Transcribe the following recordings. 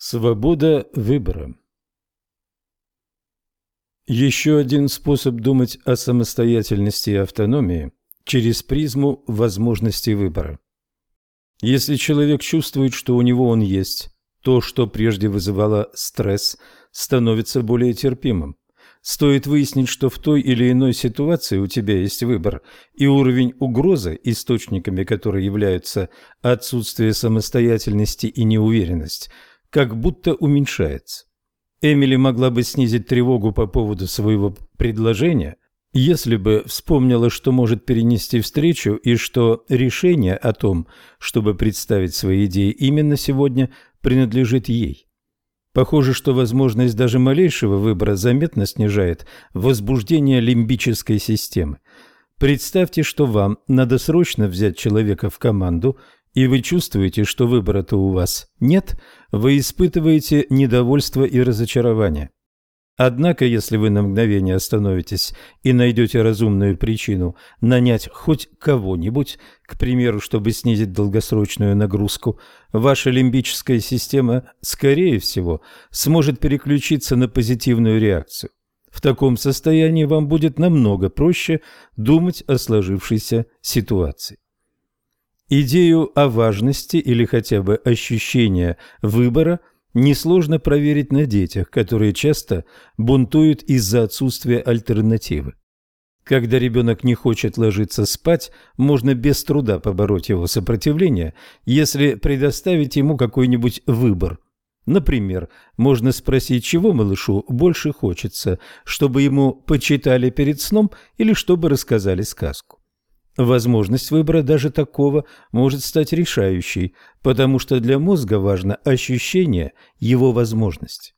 Свобода выбора Еще один способ думать о самостоятельности и автономии через призму возможностей выбора. Если человек чувствует, что у него он есть, то, что прежде вызывало стресс, становится более терпимым. Стоит выяснить, что в той или иной ситуации у тебя есть выбор, и уровень угрозы, источниками которой являются отсутствие самостоятельности и неуверенность – как будто уменьшается. Эмили могла бы снизить тревогу по поводу своего предложения, если бы вспомнила, что может перенести встречу и что решение о том, чтобы представить свои идеи именно сегодня, принадлежит ей. Похоже, что возможность даже малейшего выбора заметно снижает возбуждение лимбической системы. Представьте, что вам надо срочно взять человека в команду и вы чувствуете, что выбора-то у вас нет, вы испытываете недовольство и разочарование. Однако, если вы на мгновение остановитесь и найдете разумную причину нанять хоть кого-нибудь, к примеру, чтобы снизить долгосрочную нагрузку, ваша лимбическая система, скорее всего, сможет переключиться на позитивную реакцию. В таком состоянии вам будет намного проще думать о сложившейся ситуации. Идею о важности или хотя бы ощущение выбора несложно проверить на детях, которые часто бунтуют из-за отсутствия альтернативы. Когда ребенок не хочет ложиться спать, можно без труда побороть его сопротивление, если предоставить ему какой-нибудь выбор. Например, можно спросить, чего малышу больше хочется, чтобы ему почитали перед сном или чтобы рассказали сказку. Возможность выбора даже такого может стать решающей, потому что для мозга важно ощущение его возможности.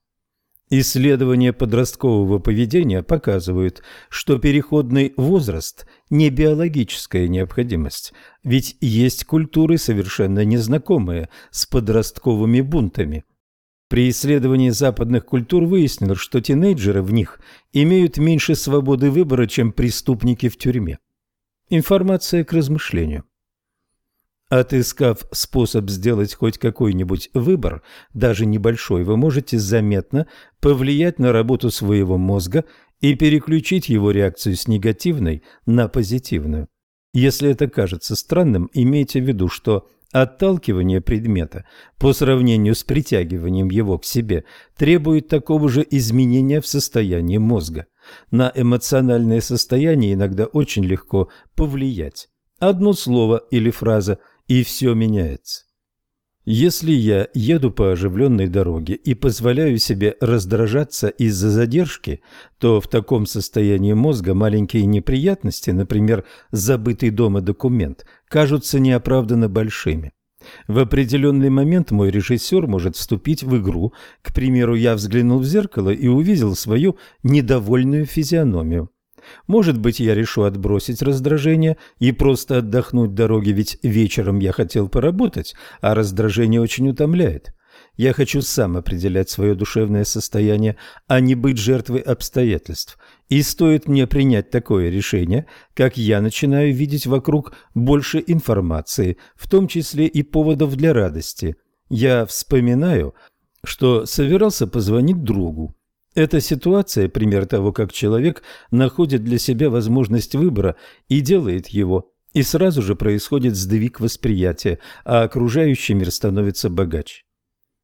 Исследования подросткового поведения показывают, что переходный возраст – не биологическая необходимость, ведь есть культуры, совершенно незнакомые с подростковыми бунтами. При исследовании западных культур выяснилось, что тинейджеры в них имеют меньше свободы выбора, чем преступники в тюрьме. Информация к размышлению. Отыскав способ сделать хоть какой-нибудь выбор, даже небольшой, вы можете заметно повлиять на работу своего мозга и переключить его реакцию с негативной на позитивную. Если это кажется странным, имейте в виду, что отталкивание предмета по сравнению с притягиванием его к себе требует такого же изменения в состоянии мозга. На эмоциональное состояние иногда очень легко повлиять. Одно слово или фраза, и все меняется. Если я еду по оживленной дороге и позволяю себе раздражаться из-за задержки, то в таком состоянии мозга маленькие неприятности, например, забытый дома документ, кажутся неоправданно большими. В определенный момент мой режиссер может вступить в игру. К примеру, я взглянул в зеркало и увидел свою недовольную физиономию. Может быть, я решу отбросить раздражение и просто отдохнуть дороги, ведь вечером я хотел поработать, а раздражение очень утомляет. Я хочу сам определять свое душевное состояние, а не быть жертвой обстоятельств. И стоит мне принять такое решение, как я начинаю видеть вокруг больше информации, в том числе и поводов для радости. Я вспоминаю, что собирался позвонить другу. Эта ситуация – пример того, как человек находит для себя возможность выбора и делает его, и сразу же происходит сдвиг восприятия, а окружающий мир становится богаче.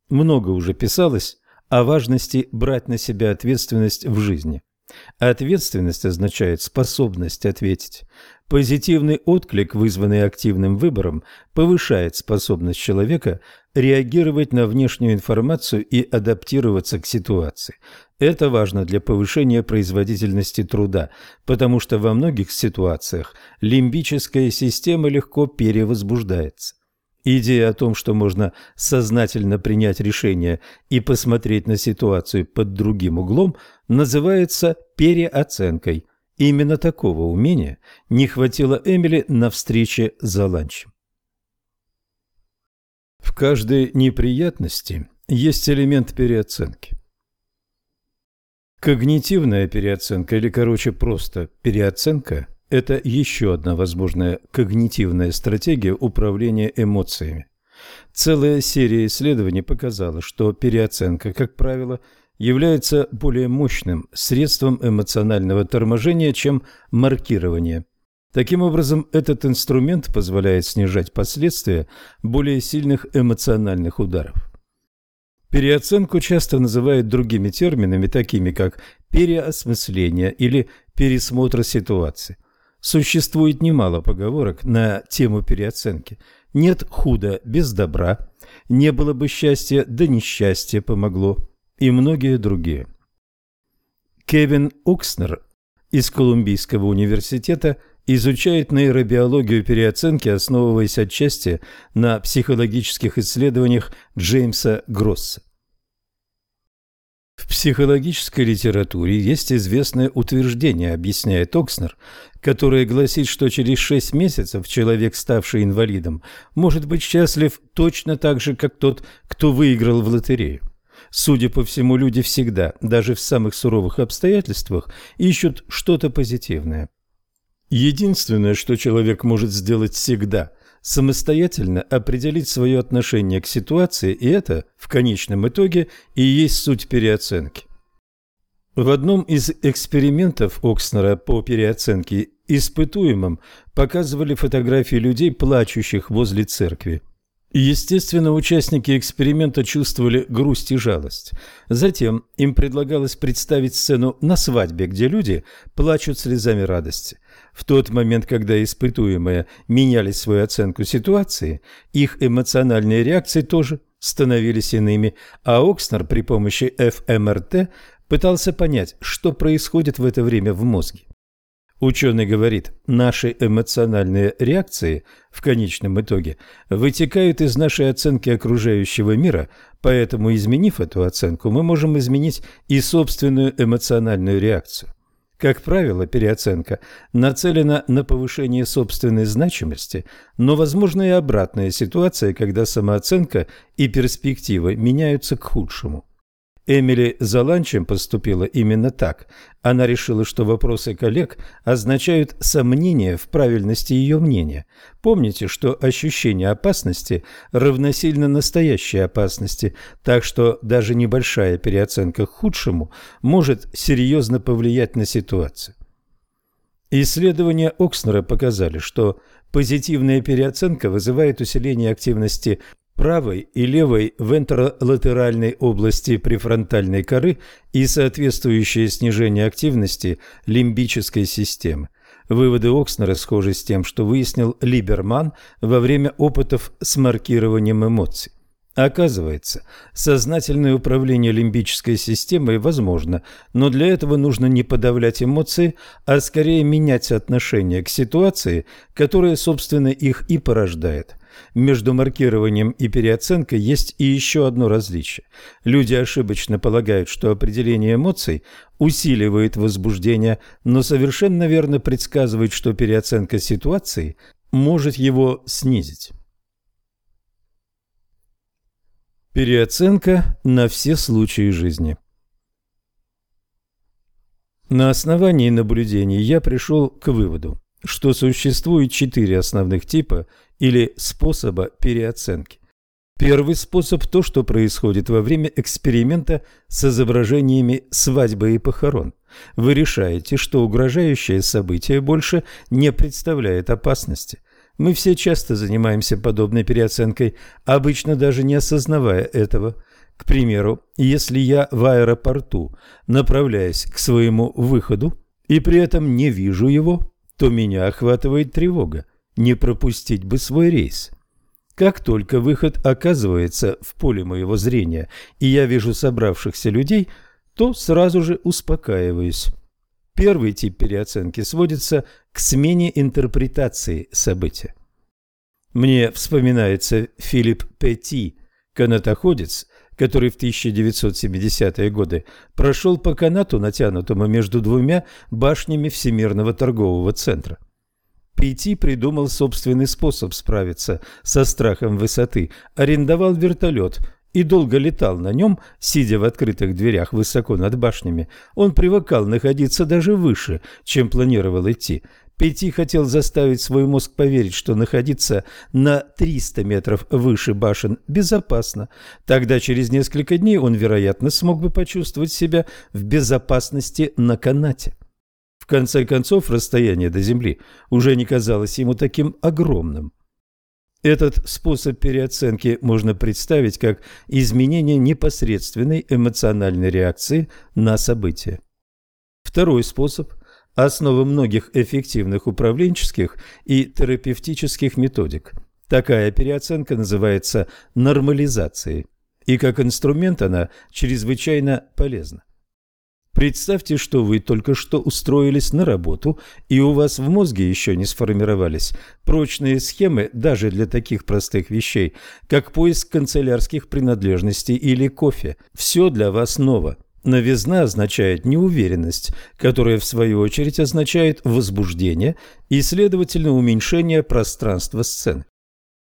Много уже писалось о важности брать на себя ответственность в жизни. Ответственность означает способность ответить. Позитивный отклик, вызванный активным выбором, повышает способность человека реагировать на внешнюю информацию и адаптироваться к ситуации. Это важно для повышения производительности труда, потому что во многих ситуациях лимбическая система легко перевозбуждается. Идея о том, что можно сознательно принять решение и посмотреть на ситуацию под другим углом, называется переоценкой. Именно такого умения не хватило Эмили на встрече за ланчем. В каждой неприятности есть элемент переоценки. Когнитивная переоценка, или, короче, просто переоценка, это еще одна возможная когнитивная стратегия управления эмоциями. Целая серия исследований показала, что переоценка, как правило, является более мощным средством эмоционального торможения, чем маркирование. Таким образом, этот инструмент позволяет снижать последствия более сильных эмоциональных ударов. Переоценку часто называют другими терминами, такими как переосмысление или пересмотр ситуации. Существует немало поговорок на тему переоценки. Нет худа без добра, не было бы счастья, да несчастье помогло и многие другие. Кевин Окснер из Колумбийского университета изучает нейробиологию переоценки, основываясь отчасти на психологических исследованиях Джеймса Гросса. В психологической литературе есть известное утверждение, объясняет Окснер, которое гласит, что через шесть месяцев человек, ставший инвалидом, может быть счастлив точно так же, как тот, кто выиграл в лотерею. Судя по всему, люди всегда, даже в самых суровых обстоятельствах, ищут что-то позитивное. Единственное, что человек может сделать всегда – самостоятельно определить свое отношение к ситуации, и это, в конечном итоге, и есть суть переоценки. В одном из экспериментов Окснера по переоценке испытуемым показывали фотографии людей, плачущих возле церкви. Естественно, участники эксперимента чувствовали грусть и жалость. Затем им предлагалось представить сцену на свадьбе, где люди плачут слезами радости. В тот момент, когда испытуемые меняли свою оценку ситуации, их эмоциональные реакции тоже становились иными, а Окснер при помощи ФМРТ пытался понять, что происходит в это время в мозге. Ученый говорит, наши эмоциональные реакции в конечном итоге вытекают из нашей оценки окружающего мира, поэтому, изменив эту оценку, мы можем изменить и собственную эмоциональную реакцию. Как правило, переоценка нацелена на повышение собственной значимости, но возможна и обратная ситуация, когда самооценка и перспективы меняются к худшему. Эмили за ланчем поступила именно так. Она решила, что вопросы коллег означают сомнение в правильности ее мнения. Помните, что ощущение опасности равносильно настоящей опасности, так что даже небольшая переоценка к худшему может серьезно повлиять на ситуацию. Исследования Окснера показали, что позитивная переоценка вызывает усиление активности правой и левой вентролатеральной области префронтальной коры и соответствующее снижение активности лимбической системы. Выводы Окснера схожи с тем, что выяснил Либерман во время опытов с маркированием эмоций. Оказывается, сознательное управление лимбической системой возможно, но для этого нужно не подавлять эмоции, а скорее менять отношение к ситуации, которая, собственно, их и порождает – между маркированием и переоценкой есть и еще одно различие. Люди ошибочно полагают, что определение эмоций усиливает возбуждение, но совершенно верно предсказывает, что переоценка ситуации может его снизить. Переоценка на все случаи жизни. На основании наблюдений я пришел к выводу, что существует четыре основных типа или способа переоценки. Первый способ – то, что происходит во время эксперимента с изображениями свадьбы и похорон. Вы решаете, что угрожающее событие больше не представляет опасности. Мы все часто занимаемся подобной переоценкой, обычно даже не осознавая этого. К примеру, если я в аэропорту направляюсь к своему выходу и при этом не вижу его, то меня охватывает тревога. Не пропустить бы свой рейс. Как только выход оказывается в поле моего зрения, и я вижу собравшихся людей, то сразу же успокаиваюсь. Первый тип переоценки сводится к смене интерпретации события. Мне вспоминается Филипп Петти, канатоходец, который в 1970-е годы прошел по канату, натянутому между двумя башнями Всемирного торгового центра. Пейти придумал собственный способ справиться со страхом высоты, арендовал вертолет и долго летал на нем, сидя в открытых дверях высоко над башнями. Он привыкал находиться даже выше, чем планировал идти. Пяти хотел заставить свой мозг поверить, что находиться на 300 метров выше башен безопасно. Тогда через несколько дней он, вероятно, смог бы почувствовать себя в безопасности на канате. В конце концов, расстояние до Земли уже не казалось ему таким огромным. Этот способ переоценки можно представить как изменение непосредственной эмоциональной реакции на события. Второй способ – основа многих эффективных управленческих и терапевтических методик. Такая переоценка называется нормализацией, и как инструмент она чрезвычайно полезна. Представьте, что вы только что устроились на работу, и у вас в мозге еще не сформировались прочные схемы даже для таких простых вещей, как поиск канцелярских принадлежностей или кофе. Все для вас ново. Новизна означает неуверенность, которая в свою очередь означает возбуждение и, следовательно, уменьшение пространства сцены.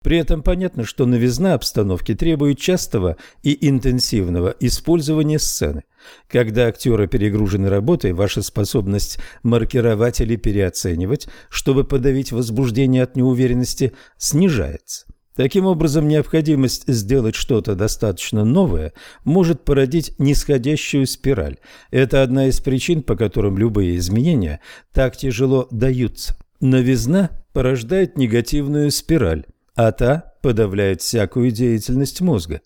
При этом понятно, что новизна обстановки требует частого и интенсивного использования сцены. Когда актеры перегружены работой, ваша способность маркировать или переоценивать, чтобы подавить возбуждение от неуверенности, снижается. Таким образом, необходимость сделать что-то достаточно новое может породить нисходящую спираль. Это одна из причин, по которым любые изменения так тяжело даются. Новизна порождает негативную спираль, а та подавляет всякую деятельность мозга.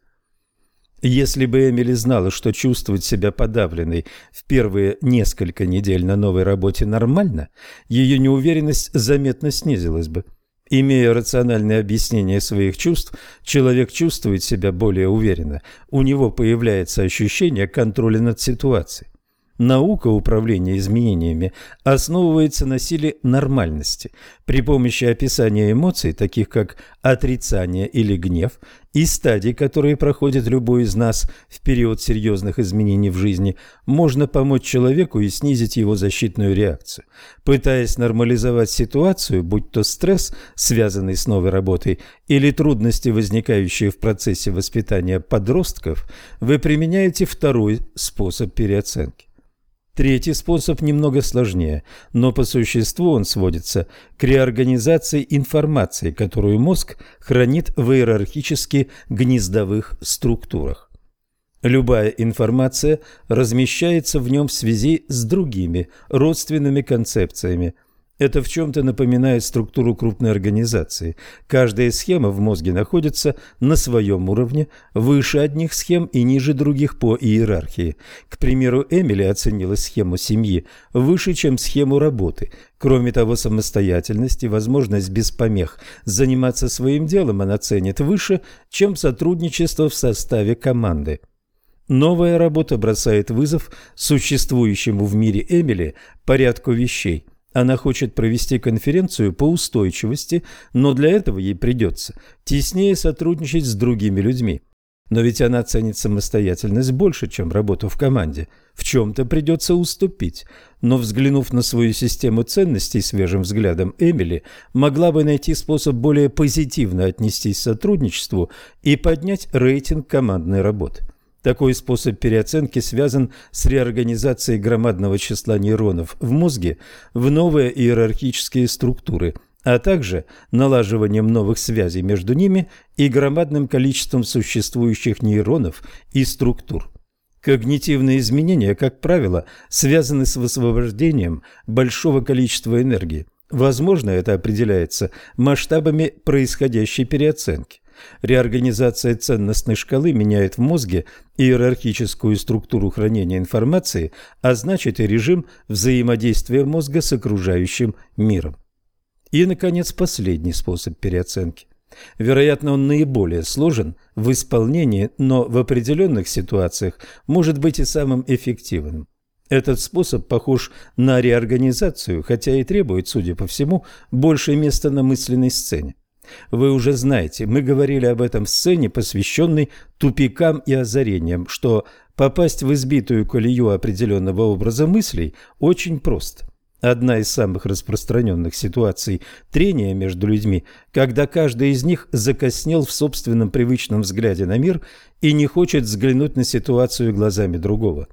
Если бы Эмили знала, что чувствовать себя подавленной в первые несколько недель на новой работе нормально, ее неуверенность заметно снизилась бы. Имея рациональное объяснение своих чувств, человек чувствует себя более уверенно. У него появляется ощущение контроля над ситуацией. Наука управления изменениями основывается на силе нормальности. При помощи описания эмоций, таких как отрицание или гнев, и стадий, которые проходит любой из нас в период серьезных изменений в жизни, можно помочь человеку и снизить его защитную реакцию. Пытаясь нормализовать ситуацию, будь то стресс, связанный с новой работой, или трудности, возникающие в процессе воспитания подростков, вы применяете второй способ переоценки. Третий способ немного сложнее, но по существу он сводится к реорганизации информации, которую мозг хранит в иерархически гнездовых структурах. Любая информация размещается в нем в связи с другими родственными концепциями, это в чем-то напоминает структуру крупной организации. Каждая схема в мозге находится на своем уровне, выше одних схем и ниже других по иерархии. К примеру, Эмили оценила схему семьи выше, чем схему работы. Кроме того, самостоятельность и возможность без помех заниматься своим делом она ценит выше, чем сотрудничество в составе команды. Новая работа бросает вызов существующему в мире Эмили порядку вещей – она хочет провести конференцию по устойчивости, но для этого ей придется теснее сотрудничать с другими людьми. Но ведь она ценит самостоятельность больше, чем работу в команде. В чем-то придется уступить. Но взглянув на свою систему ценностей свежим взглядом, Эмили могла бы найти способ более позитивно отнестись к сотрудничеству и поднять рейтинг командной работы. Такой способ переоценки связан с реорганизацией громадного числа нейронов в мозге в новые иерархические структуры, а также налаживанием новых связей между ними и громадным количеством существующих нейронов и структур. Когнитивные изменения, как правило, связаны с высвобождением большого количества энергии. Возможно, это определяется масштабами происходящей переоценки. Реорганизация ценностной шкалы меняет в мозге иерархическую структуру хранения информации, а значит и режим взаимодействия мозга с окружающим миром. И, наконец, последний способ переоценки. Вероятно, он наиболее сложен в исполнении, но в определенных ситуациях может быть и самым эффективным. Этот способ похож на реорганизацию, хотя и требует, судя по всему, больше места на мысленной сцене. Вы уже знаете, мы говорили об этом в сцене, посвященной тупикам и озарениям, что попасть в избитую колею определенного образа мыслей очень просто. Одна из самых распространенных ситуаций трения между людьми, когда каждый из них закоснел в собственном привычном взгляде на мир и не хочет взглянуть на ситуацию глазами другого.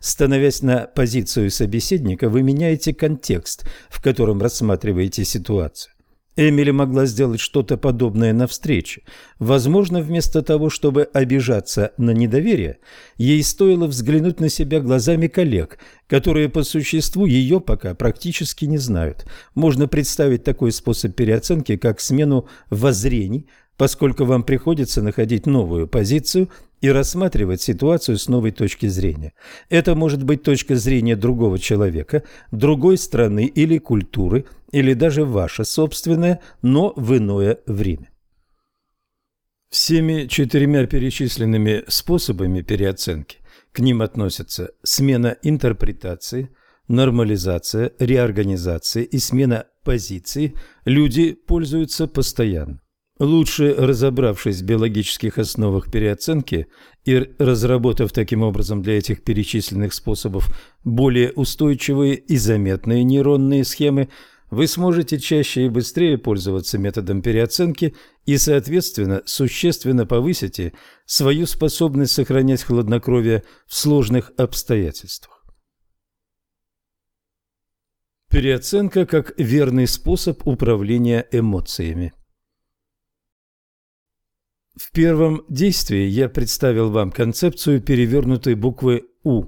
Становясь на позицию собеседника, вы меняете контекст, в котором рассматриваете ситуацию. Эмили могла сделать что-то подобное на встрече. Возможно, вместо того, чтобы обижаться на недоверие, ей стоило взглянуть на себя глазами коллег, которые по существу ее пока практически не знают. Можно представить такой способ переоценки, как смену воззрений, поскольку вам приходится находить новую позицию и рассматривать ситуацию с новой точки зрения. Это может быть точка зрения другого человека, другой страны или культуры, или даже ваша собственная, но в иное время. Всеми четырьмя перечисленными способами переоценки к ним относятся смена интерпретации, нормализация, реорганизация и смена позиции, люди пользуются постоянно. Лучше разобравшись в биологических основах переоценки и разработав таким образом для этих перечисленных способов более устойчивые и заметные нейронные схемы, вы сможете чаще и быстрее пользоваться методом переоценки и, соответственно, существенно повысите свою способность сохранять хладнокровие в сложных обстоятельствах. Переоценка как верный способ управления эмоциями. В первом действии я представил вам концепцию перевернутой буквы «У».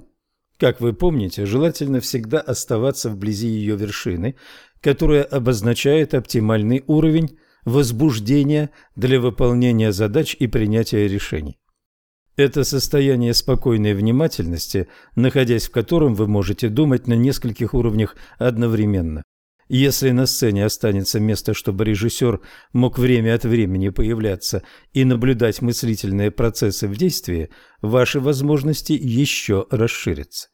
Как вы помните, желательно всегда оставаться вблизи ее вершины, которая обозначает оптимальный уровень возбуждения для выполнения задач и принятия решений. Это состояние спокойной внимательности, находясь в котором вы можете думать на нескольких уровнях одновременно. Если на сцене останется место, чтобы режиссер мог время от времени появляться и наблюдать мыслительные процессы в действии, ваши возможности еще расширятся.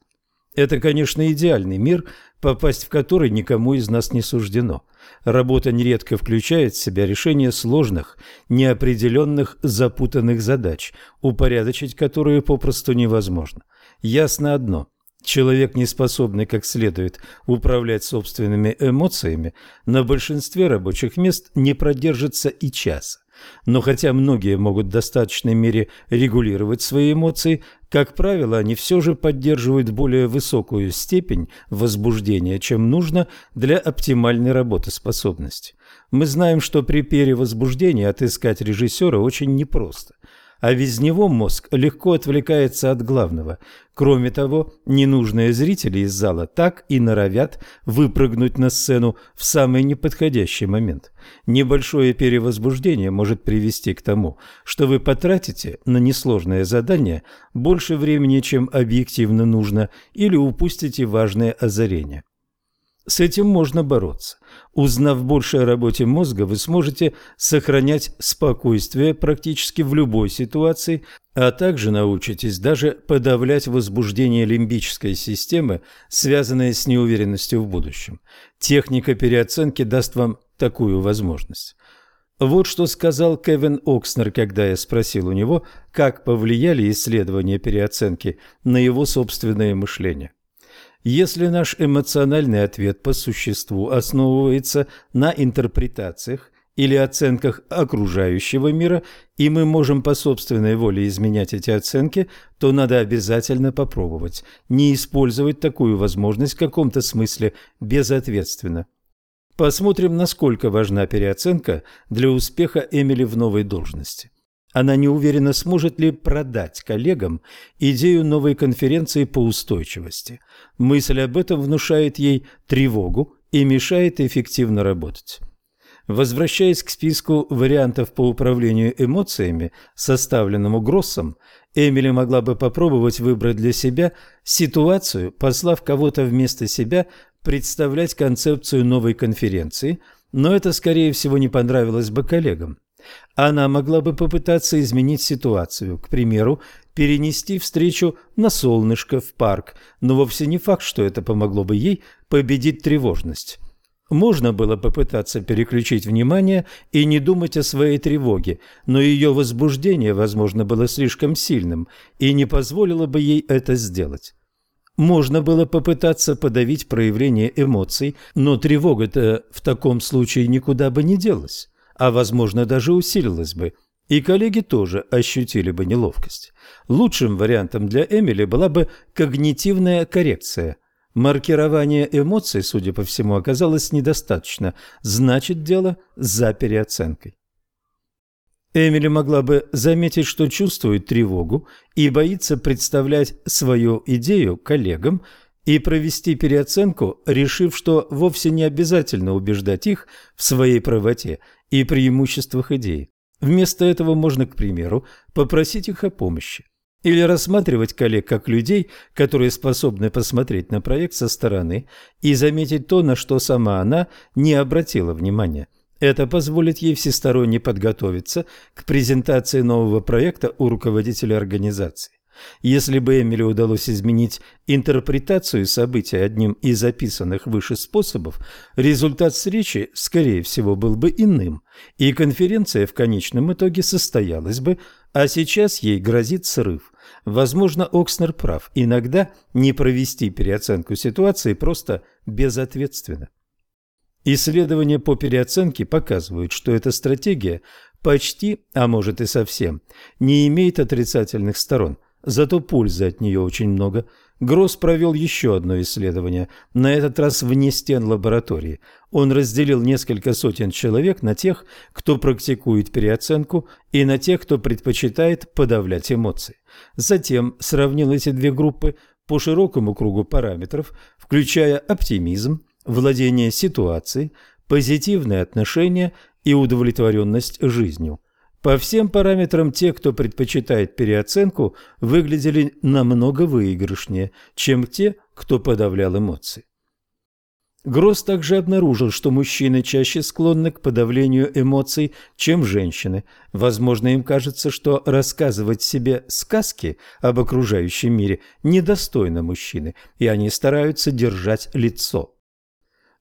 Это, конечно, идеальный мир, попасть в который никому из нас не суждено. Работа нередко включает в себя решение сложных, неопределенных, запутанных задач, упорядочить которые попросту невозможно. Ясно одно – Человек, не способный как следует управлять собственными эмоциями, на большинстве рабочих мест не продержится и часа. Но хотя многие могут в достаточной мере регулировать свои эмоции, как правило, они все же поддерживают более высокую степень возбуждения, чем нужно для оптимальной работоспособности. Мы знаем, что при перевозбуждении отыскать режиссера очень непросто – а без него мозг легко отвлекается от главного. Кроме того, ненужные зрители из зала так и норовят выпрыгнуть на сцену в самый неподходящий момент. Небольшое перевозбуждение может привести к тому, что вы потратите на несложное задание больше времени, чем объективно нужно, или упустите важное озарение. С этим можно бороться. Узнав больше о работе мозга, вы сможете сохранять спокойствие практически в любой ситуации, а также научитесь даже подавлять возбуждение лимбической системы, связанное с неуверенностью в будущем. Техника переоценки даст вам такую возможность. Вот что сказал Кевин Окснер, когда я спросил у него, как повлияли исследования переоценки на его собственное мышление. Если наш эмоциональный ответ по существу основывается на интерпретациях или оценках окружающего мира, и мы можем по собственной воле изменять эти оценки, то надо обязательно попробовать не использовать такую возможность в каком-то смысле безответственно. Посмотрим, насколько важна переоценка для успеха Эмили в новой должности. Она не уверена, сможет ли продать коллегам идею новой конференции по устойчивости. Мысль об этом внушает ей тревогу и мешает эффективно работать. Возвращаясь к списку вариантов по управлению эмоциями, составленному Гроссом, Эмили могла бы попробовать выбрать для себя ситуацию, послав кого-то вместо себя представлять концепцию новой конференции, но это, скорее всего, не понравилось бы коллегам. Она могла бы попытаться изменить ситуацию, к примеру, перенести встречу на солнышко в парк, но вовсе не факт, что это помогло бы ей победить тревожность. Можно было попытаться переключить внимание и не думать о своей тревоге, но ее возбуждение, возможно, было слишком сильным и не позволило бы ей это сделать. Можно было попытаться подавить проявление эмоций, но тревога-то в таком случае никуда бы не делась а, возможно, даже усилилась бы. И коллеги тоже ощутили бы неловкость. Лучшим вариантом для Эмили была бы когнитивная коррекция. Маркирование эмоций, судя по всему, оказалось недостаточно, значит дело за переоценкой. Эмили могла бы заметить, что чувствует тревогу и боится представлять свою идею коллегам и провести переоценку, решив, что вовсе не обязательно убеждать их в своей правоте и преимуществах идеи. Вместо этого можно, к примеру, попросить их о помощи. Или рассматривать коллег как людей, которые способны посмотреть на проект со стороны и заметить то, на что сама она не обратила внимания. Это позволит ей всесторонне подготовиться к презентации нового проекта у руководителя организации. Если бы Эмили удалось изменить интерпретацию событий одним из описанных выше способов, результат встречи, скорее всего, был бы иным, и конференция в конечном итоге состоялась бы, а сейчас ей грозит срыв. Возможно, Окснер прав, иногда не провести переоценку ситуации просто безответственно. Исследования по переоценке показывают, что эта стратегия почти, а может и совсем, не имеет отрицательных сторон – Зато пользы от нее очень много. Гросс провел еще одно исследование, на этот раз вне стен лаборатории. Он разделил несколько сотен человек на тех, кто практикует переоценку, и на тех, кто предпочитает подавлять эмоции. Затем сравнил эти две группы по широкому кругу параметров, включая оптимизм, владение ситуацией, позитивное отношение и удовлетворенность жизнью. По всем параметрам те, кто предпочитает переоценку, выглядели намного выигрышнее, чем те, кто подавлял эмоции. Гросс также обнаружил, что мужчины чаще склонны к подавлению эмоций, чем женщины. Возможно, им кажется, что рассказывать себе сказки об окружающем мире недостойно мужчины, и они стараются держать лицо.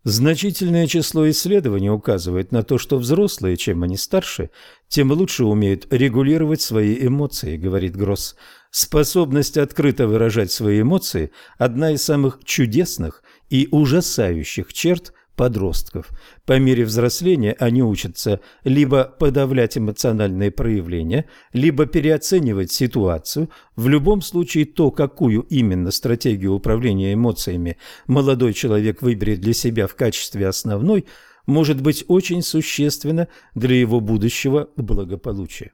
Значительное число исследований указывает на то, что взрослые, чем они старше, тем лучше умеют регулировать свои эмоции, говорит Гросс. Способность открыто выражать свои эмоции – одна из самых чудесных и ужасающих черт подростков. По мере взросления они учатся либо подавлять эмоциональные проявления, либо переоценивать ситуацию. В любом случае то, какую именно стратегию управления эмоциями молодой человек выберет для себя в качестве основной, может быть очень существенно для его будущего благополучия.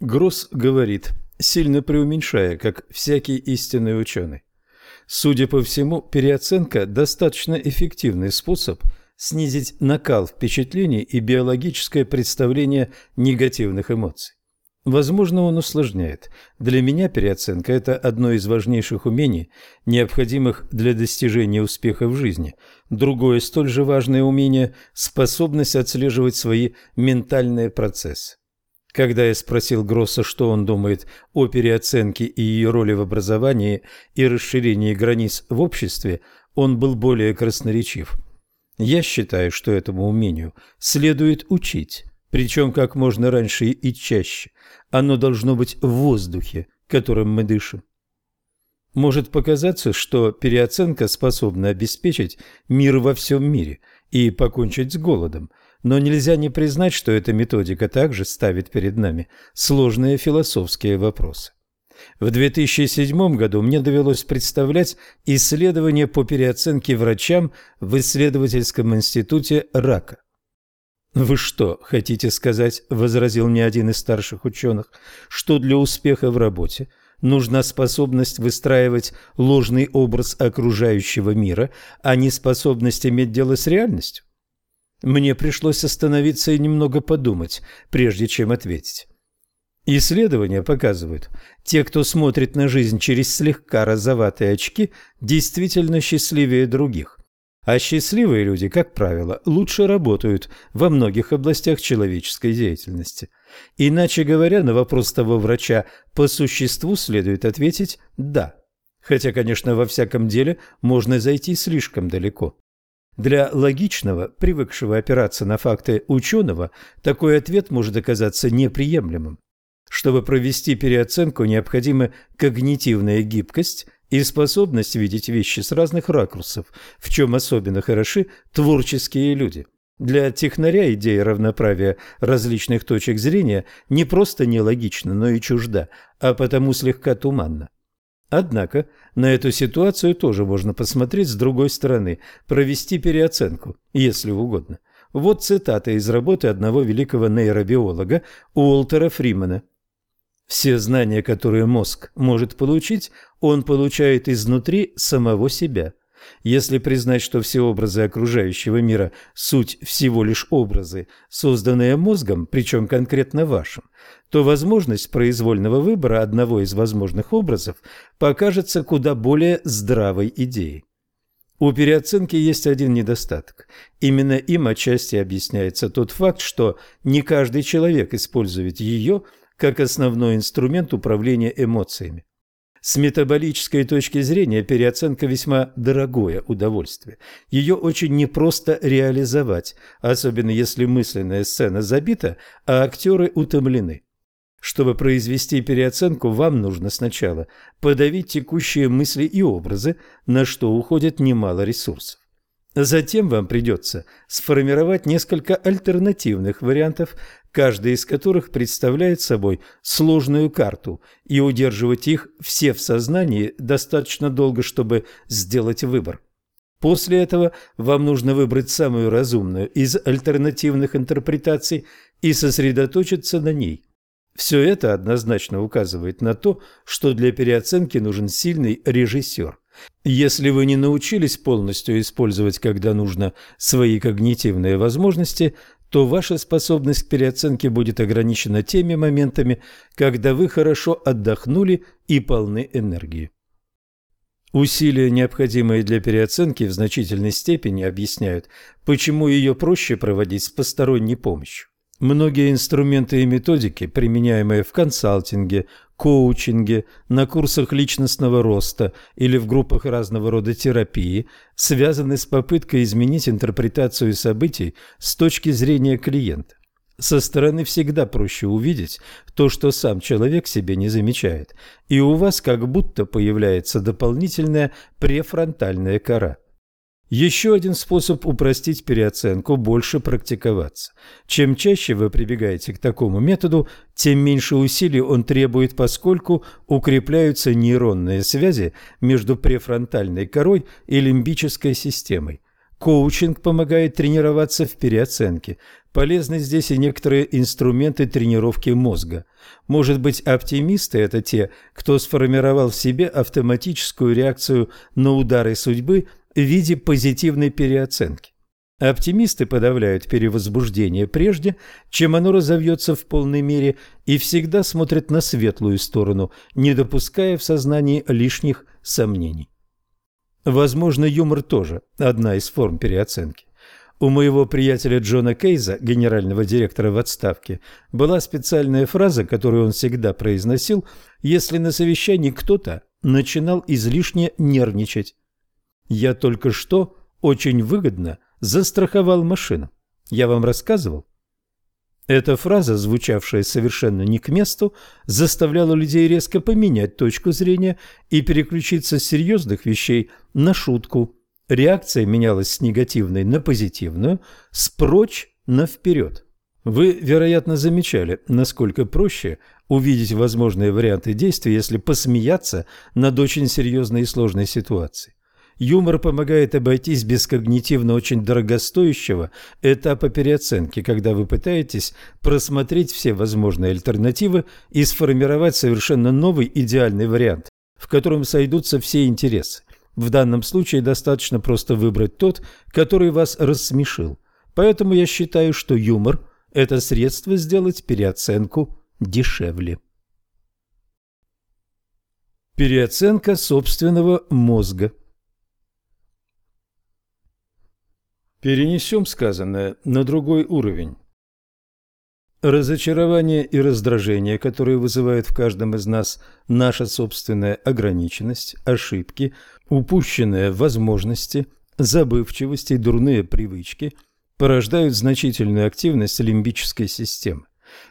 Гросс говорит, сильно преуменьшая, как всякий истинный ученый. Судя по всему, переоценка – достаточно эффективный способ снизить накал впечатлений и биологическое представление негативных эмоций. Возможно, он усложняет. Для меня переоценка – это одно из важнейших умений, необходимых для достижения успеха в жизни. Другое столь же важное умение – способность отслеживать свои ментальные процессы. Когда я спросил Гросса, что он думает о переоценке и ее роли в образовании и расширении границ в обществе, он был более красноречив. Я считаю, что этому умению следует учить, причем как можно раньше и чаще. Оно должно быть в воздухе, которым мы дышим. Может показаться, что переоценка способна обеспечить мир во всем мире и покончить с голодом – но нельзя не признать, что эта методика также ставит перед нами сложные философские вопросы. В 2007 году мне довелось представлять исследование по переоценке врачам в исследовательском институте рака. «Вы что, хотите сказать, — возразил мне один из старших ученых, — что для успеха в работе нужна способность выстраивать ложный образ окружающего мира, а не способность иметь дело с реальностью? Мне пришлось остановиться и немного подумать, прежде чем ответить. Исследования показывают, те, кто смотрит на жизнь через слегка розоватые очки, действительно счастливее других. А счастливые люди, как правило, лучше работают во многих областях человеческой деятельности. Иначе говоря, на вопрос того врача по существу следует ответить «да». Хотя, конечно, во всяком деле можно зайти слишком далеко. Для логичного, привыкшего опираться на факты ученого, такой ответ может оказаться неприемлемым. Чтобы провести переоценку, необходима когнитивная гибкость и способность видеть вещи с разных ракурсов, в чем особенно хороши творческие люди. Для технаря идея равноправия различных точек зрения не просто нелогична, но и чужда, а потому слегка туманна. Однако на эту ситуацию тоже можно посмотреть с другой стороны, провести переоценку, если угодно. Вот цитата из работы одного великого нейробиолога Уолтера Фримана. «Все знания, которые мозг может получить, он получает изнутри самого себя». Если признать, что все образы окружающего мира – суть всего лишь образы, созданные мозгом, причем конкретно вашим, то возможность произвольного выбора одного из возможных образов покажется куда более здравой идеей. У переоценки есть один недостаток. Именно им отчасти объясняется тот факт, что не каждый человек использует ее как основной инструмент управления эмоциями. С метаболической точки зрения переоценка весьма дорогое удовольствие. Ее очень непросто реализовать, особенно если мысленная сцена забита, а актеры утомлены. Чтобы произвести переоценку, вам нужно сначала подавить текущие мысли и образы, на что уходит немало ресурсов. Затем вам придется сформировать несколько альтернативных вариантов, каждый из которых представляет собой сложную карту, и удерживать их все в сознании достаточно долго, чтобы сделать выбор. После этого вам нужно выбрать самую разумную из альтернативных интерпретаций и сосредоточиться на ней. Все это однозначно указывает на то, что для переоценки нужен сильный режиссер. Если вы не научились полностью использовать, когда нужно, свои когнитивные возможности, то ваша способность к переоценке будет ограничена теми моментами, когда вы хорошо отдохнули и полны энергии. Усилия, необходимые для переоценки, в значительной степени объясняют, почему ее проще проводить с посторонней помощью. Многие инструменты и методики, применяемые в консалтинге, коучинге, на курсах личностного роста или в группах разного рода терапии, связаны с попыткой изменить интерпретацию событий с точки зрения клиента. Со стороны всегда проще увидеть то, что сам человек себе не замечает, и у вас как будто появляется дополнительная префронтальная кора – еще один способ упростить переоценку – больше практиковаться. Чем чаще вы прибегаете к такому методу, тем меньше усилий он требует, поскольку укрепляются нейронные связи между префронтальной корой и лимбической системой. Коучинг помогает тренироваться в переоценке. Полезны здесь и некоторые инструменты тренировки мозга. Может быть, оптимисты – это те, кто сформировал в себе автоматическую реакцию на удары судьбы – в виде позитивной переоценки. Оптимисты подавляют перевозбуждение прежде, чем оно разовьется в полной мере, и всегда смотрят на светлую сторону, не допуская в сознании лишних сомнений. Возможно, юмор тоже одна из форм переоценки. У моего приятеля Джона Кейза, генерального директора в отставке, была специальная фраза, которую он всегда произносил, если на совещании кто-то начинал излишне нервничать. Я только что очень выгодно застраховал машину. Я вам рассказывал? Эта фраза, звучавшая совершенно не к месту, заставляла людей резко поменять точку зрения и переключиться с серьезных вещей на шутку. Реакция менялась с негативной на позитивную, с прочь на вперед. Вы, вероятно, замечали, насколько проще увидеть возможные варианты действий, если посмеяться над очень серьезной и сложной ситуацией. Юмор помогает обойтись без когнитивно очень дорогостоящего этапа переоценки, когда вы пытаетесь просмотреть все возможные альтернативы и сформировать совершенно новый идеальный вариант, в котором сойдутся все интересы. В данном случае достаточно просто выбрать тот, который вас рассмешил. Поэтому я считаю, что юмор – это средство сделать переоценку дешевле. Переоценка собственного мозга – Перенесем сказанное на другой уровень. Разочарование и раздражение, которые вызывают в каждом из нас наша собственная ограниченность, ошибки, упущенные возможности, забывчивость и дурные привычки, порождают значительную активность лимбической системы.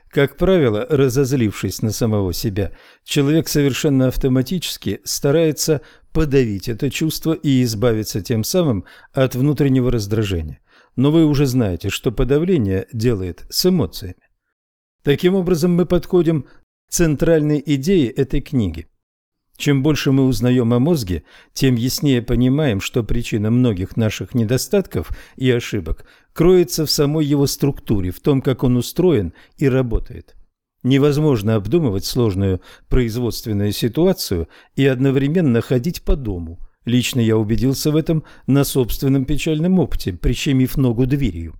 Как правило, разозлившись на самого себя, человек совершенно автоматически старается подавить это чувство и избавиться тем самым от внутреннего раздражения. но вы уже знаете, что подавление делает с эмоциями. Таким образом, мы подходим к центральной идее этой книги. Чем больше мы узнаем о мозге, тем яснее понимаем, что причина многих наших недостатков и ошибок кроется в самой его структуре, в том, как он устроен и работает. Невозможно обдумывать сложную производственную ситуацию и одновременно ходить по дому. Лично я убедился в этом на собственном печальном опыте, прищемив ногу дверью.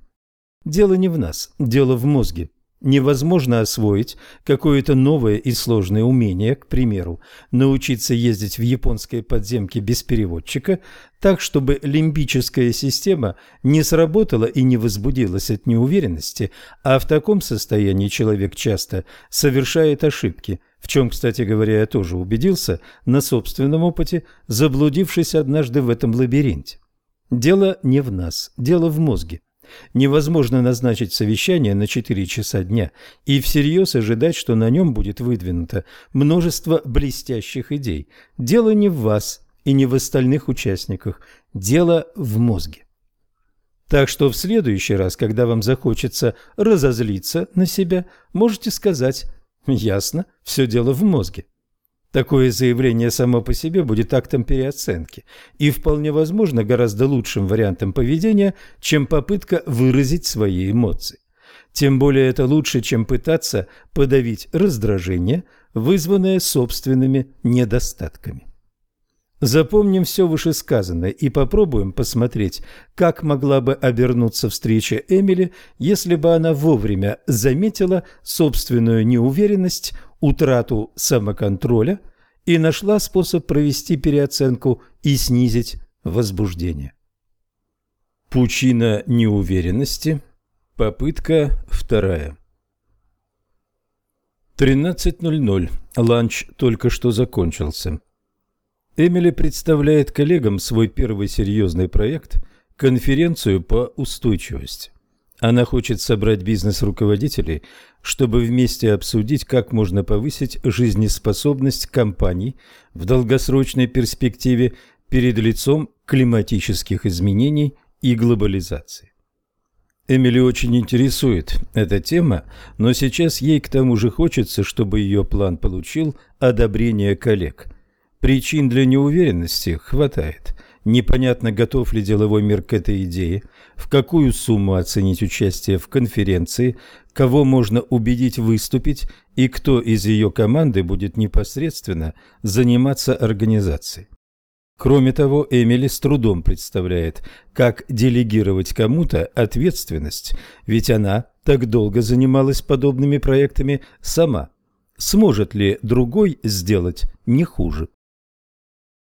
Дело не в нас, дело в мозге невозможно освоить какое-то новое и сложное умение, к примеру, научиться ездить в японской подземке без переводчика, так, чтобы лимбическая система не сработала и не возбудилась от неуверенности, а в таком состоянии человек часто совершает ошибки, в чем, кстати говоря, я тоже убедился на собственном опыте, заблудившись однажды в этом лабиринте. Дело не в нас, дело в мозге. Невозможно назначить совещание на 4 часа дня и всерьез ожидать, что на нем будет выдвинуто множество блестящих идей. Дело не в вас и не в остальных участниках, дело в мозге. Так что в следующий раз, когда вам захочется разозлиться на себя, можете сказать «Ясно, все дело в мозге». Такое заявление само по себе будет актом переоценки и вполне возможно гораздо лучшим вариантом поведения, чем попытка выразить свои эмоции. Тем более это лучше, чем пытаться подавить раздражение, вызванное собственными недостатками. Запомним все вышесказанное и попробуем посмотреть, как могла бы обернуться встреча Эмили, если бы она вовремя заметила собственную неуверенность, утрату самоконтроля и нашла способ провести переоценку и снизить возбуждение. Пучина неуверенности. Попытка вторая. 13.00. Ланч только что закончился. Эмили представляет коллегам свой первый серьезный проект – конференцию по устойчивости. Она хочет собрать бизнес-руководителей, чтобы вместе обсудить, как можно повысить жизнеспособность компаний в долгосрочной перспективе перед лицом климатических изменений и глобализации. Эмили очень интересует эта тема, но сейчас ей к тому же хочется, чтобы ее план получил одобрение коллег – Причин для неуверенности хватает. Непонятно, готов ли деловой мир к этой идее, в какую сумму оценить участие в конференции, кого можно убедить выступить и кто из ее команды будет непосредственно заниматься организацией. Кроме того, Эмили с трудом представляет, как делегировать кому-то ответственность, ведь она так долго занималась подобными проектами сама. Сможет ли другой сделать не хуже?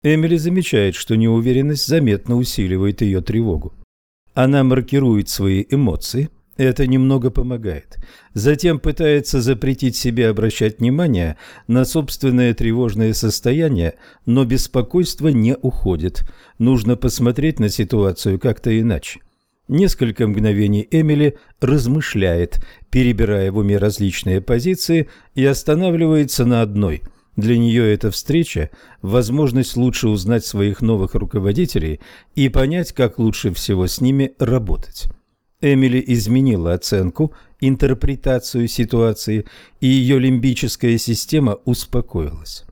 Эмили замечает, что неуверенность заметно усиливает ее тревогу. Она маркирует свои эмоции, это немного помогает. Затем пытается запретить себе обращать внимание на собственное тревожное состояние, но беспокойство не уходит. Нужно посмотреть на ситуацию как-то иначе. Несколько мгновений Эмили размышляет, перебирая в уме различные позиции, и останавливается на одной – для нее эта встреча – возможность лучше узнать своих новых руководителей и понять, как лучше всего с ними работать. Эмили изменила оценку, интерпретацию ситуации, и ее лимбическая система успокоилась.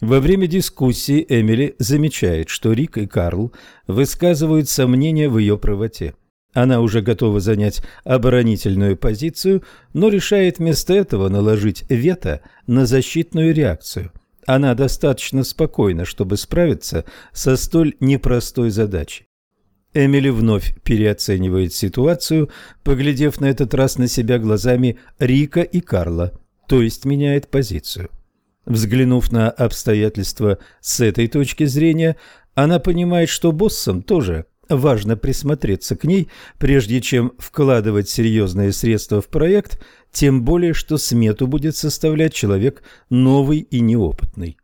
Во время дискуссии Эмили замечает, что Рик и Карл высказывают сомнения в ее правоте – она уже готова занять оборонительную позицию, но решает вместо этого наложить вето на защитную реакцию. Она достаточно спокойна, чтобы справиться со столь непростой задачей. Эмили вновь переоценивает ситуацию, поглядев на этот раз на себя глазами Рика и Карла, то есть меняет позицию. Взглянув на обстоятельства с этой точки зрения, она понимает, что боссом тоже Важно присмотреться к ней, прежде чем вкладывать серьезные средства в проект, тем более, что смету будет составлять человек новый и неопытный.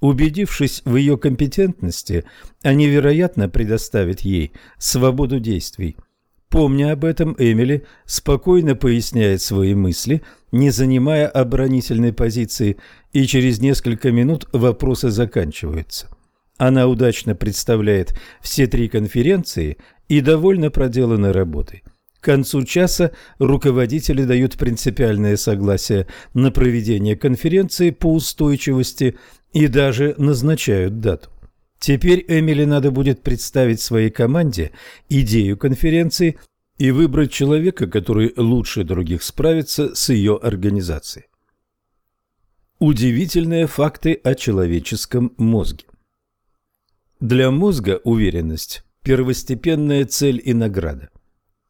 Убедившись в ее компетентности, они, вероятно, предоставят ей свободу действий. Помня об этом, Эмили спокойно поясняет свои мысли, не занимая оборонительной позиции, и через несколько минут вопросы заканчиваются. Она удачно представляет все три конференции и довольно проделанной работой. К концу часа руководители дают принципиальное согласие на проведение конференции по устойчивости и даже назначают дату. Теперь Эмили надо будет представить своей команде идею конференции и выбрать человека, который лучше других справится с ее организацией. Удивительные факты о человеческом мозге. Для мозга уверенность – первостепенная цель и награда.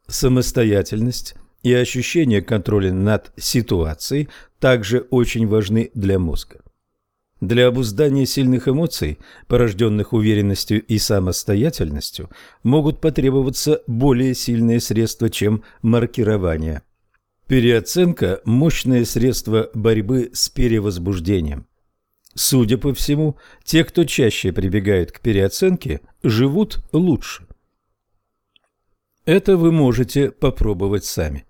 Самостоятельность и ощущение контроля над ситуацией также очень важны для мозга. Для обуздания сильных эмоций, порожденных уверенностью и самостоятельностью, могут потребоваться более сильные средства, чем маркирование. Переоценка – мощное средство борьбы с перевозбуждением. Судя по всему, те, кто чаще прибегает к переоценке, живут лучше. Это вы можете попробовать сами.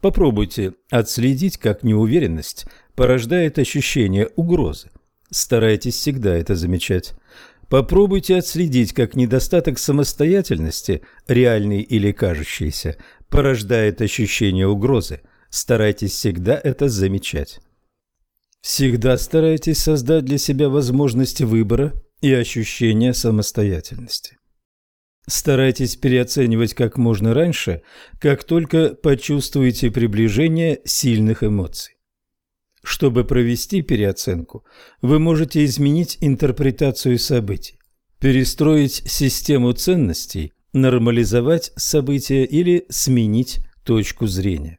Попробуйте отследить, как неуверенность порождает ощущение угрозы. Старайтесь всегда это замечать. Попробуйте отследить, как недостаток самостоятельности, реальный или кажущийся, порождает ощущение угрозы. Старайтесь всегда это замечать. Всегда старайтесь создать для себя возможность выбора и ощущение самостоятельности. Старайтесь переоценивать как можно раньше, как только почувствуете приближение сильных эмоций. Чтобы провести переоценку, вы можете изменить интерпретацию событий, перестроить систему ценностей, нормализовать события или сменить точку зрения.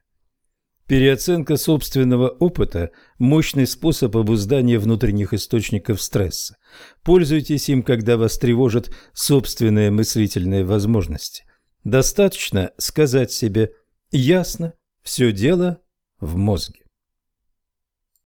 Переоценка собственного опыта – мощный способ обуздания внутренних источников стресса. Пользуйтесь им, когда вас тревожат собственные мыслительные возможности. Достаточно сказать себе «ясно, все дело в мозге».